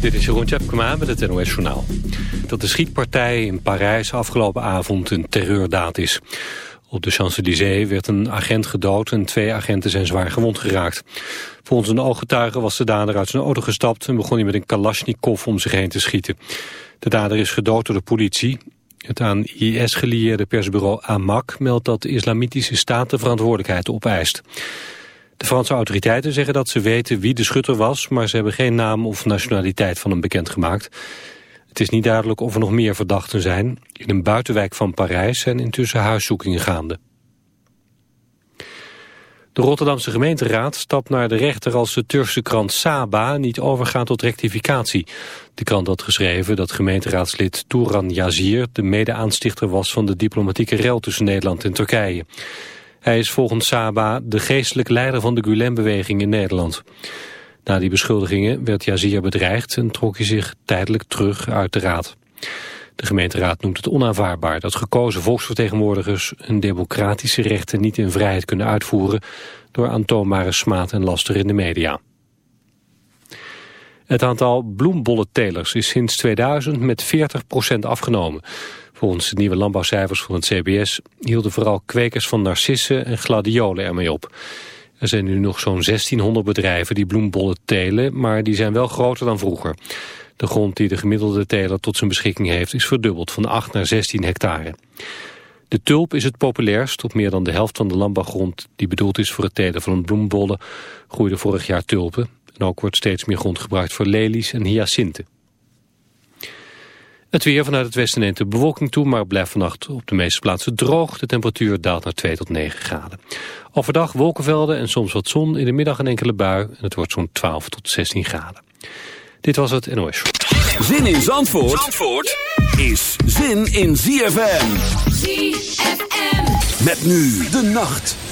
Dit is Jeroen Tjepkema met het NOS Journaal. Dat de schietpartij in Parijs afgelopen avond een terreurdaad is. Op de Champs-Élysées werd een agent gedood en twee agenten zijn zwaar gewond geraakt. Volgens een ooggetuige was de dader uit zijn auto gestapt... en begon hij met een kalasjnikov om zich heen te schieten. De dader is gedood door de politie. Het aan IS gelieerde persbureau Amak meldt dat de islamitische staat de verantwoordelijkheid opeist. De Franse autoriteiten zeggen dat ze weten wie de schutter was... maar ze hebben geen naam of nationaliteit van hem bekendgemaakt. Het is niet duidelijk of er nog meer verdachten zijn. In een buitenwijk van Parijs zijn intussen huiszoekingen gaande. De Rotterdamse gemeenteraad stapt naar de rechter als de Turkse krant Saba niet overgaat tot rectificatie. De krant had geschreven dat gemeenteraadslid Turan Yazir de mede-aanstichter was van de diplomatieke rel tussen Nederland en Turkije. Hij is volgens Saba de geestelijk leider van de Gulen-beweging in Nederland. Na die beschuldigingen werd Yazir bedreigd en trok hij zich tijdelijk terug uit de raad. De gemeenteraad noemt het onaanvaardbaar dat gekozen volksvertegenwoordigers hun democratische rechten niet in vrijheid kunnen uitvoeren door aantoonbare smaad en laster in de media. Het aantal bloembollentelers is sinds 2000 met 40% afgenomen. Volgens de nieuwe landbouwcijfers van het CBS hielden vooral kwekers van narcissen en gladiolen ermee op. Er zijn nu nog zo'n 1600 bedrijven die bloembollen telen, maar die zijn wel groter dan vroeger. De grond die de gemiddelde teler tot zijn beschikking heeft is verdubbeld van 8 naar 16 hectare. De tulp is het populairst. Op meer dan de helft van de landbouwgrond die bedoeld is voor het telen van bloembollen groeide vorig jaar tulpen. En ook wordt steeds meer grond gebruikt voor lelies en hyacinten. Het weer vanuit het westen neemt de bewolking toe, maar blijft vannacht op de meeste plaatsen droog. De temperatuur daalt naar 2 tot 9 graden. Overdag wolkenvelden en soms wat zon, in de middag een enkele bui. En het wordt zo'n 12 tot 16 graden. Dit was het NOS. Zin in Zandvoort, Zandvoort is zin in ZFM. ZFM. Met nu de nacht.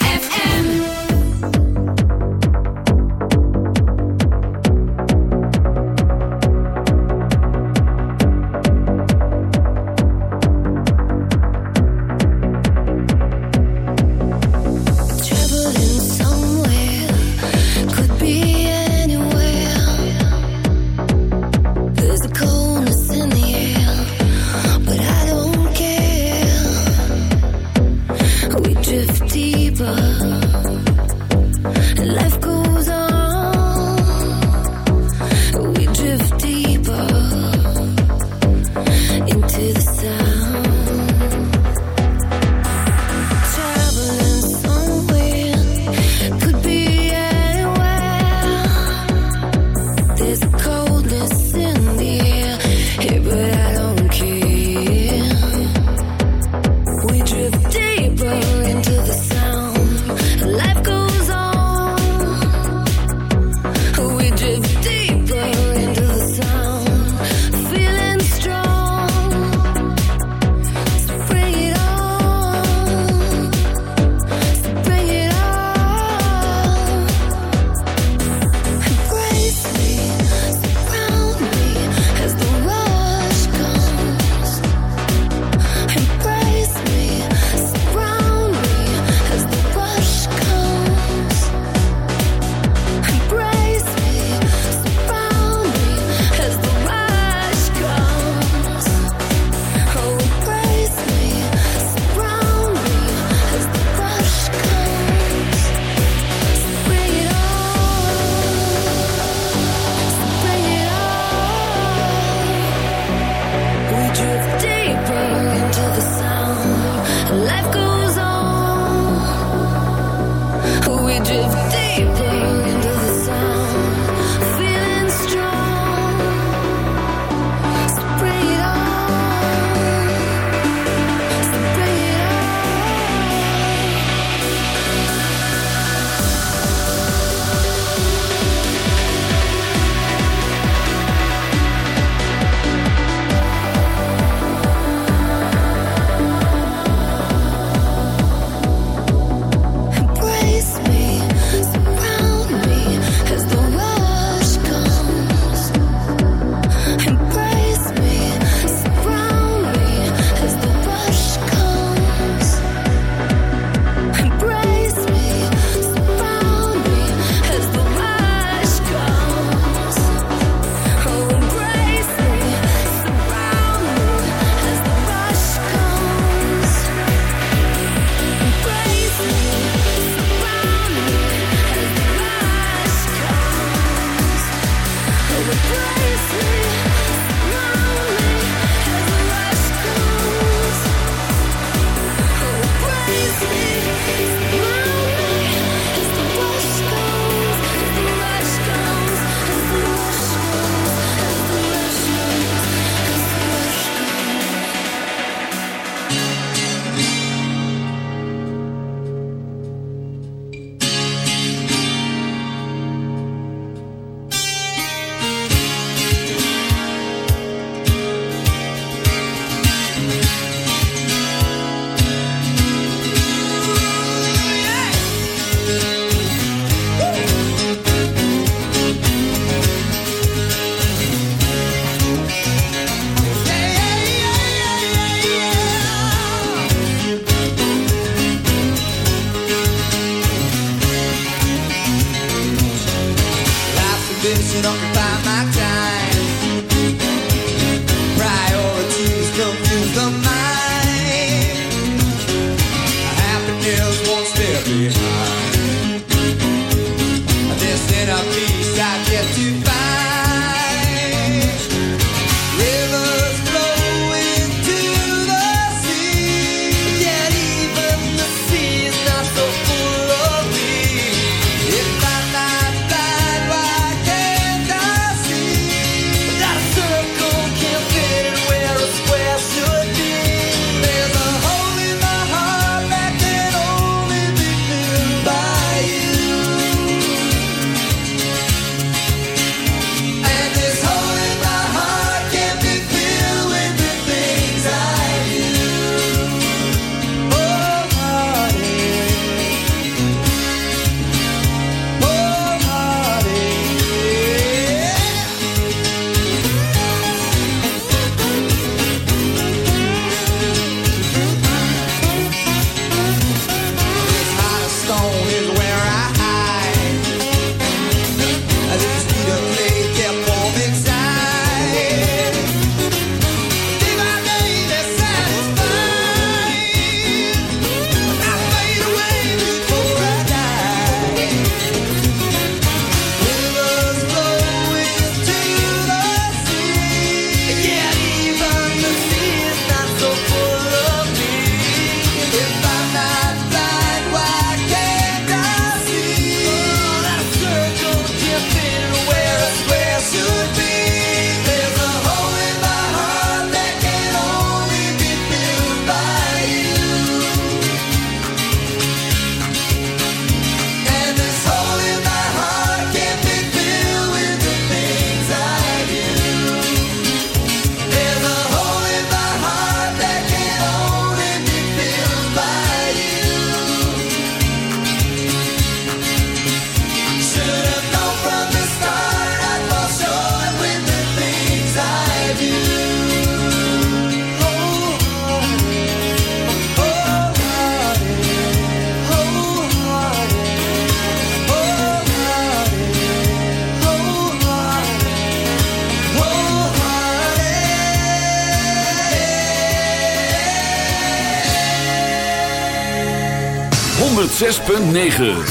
9.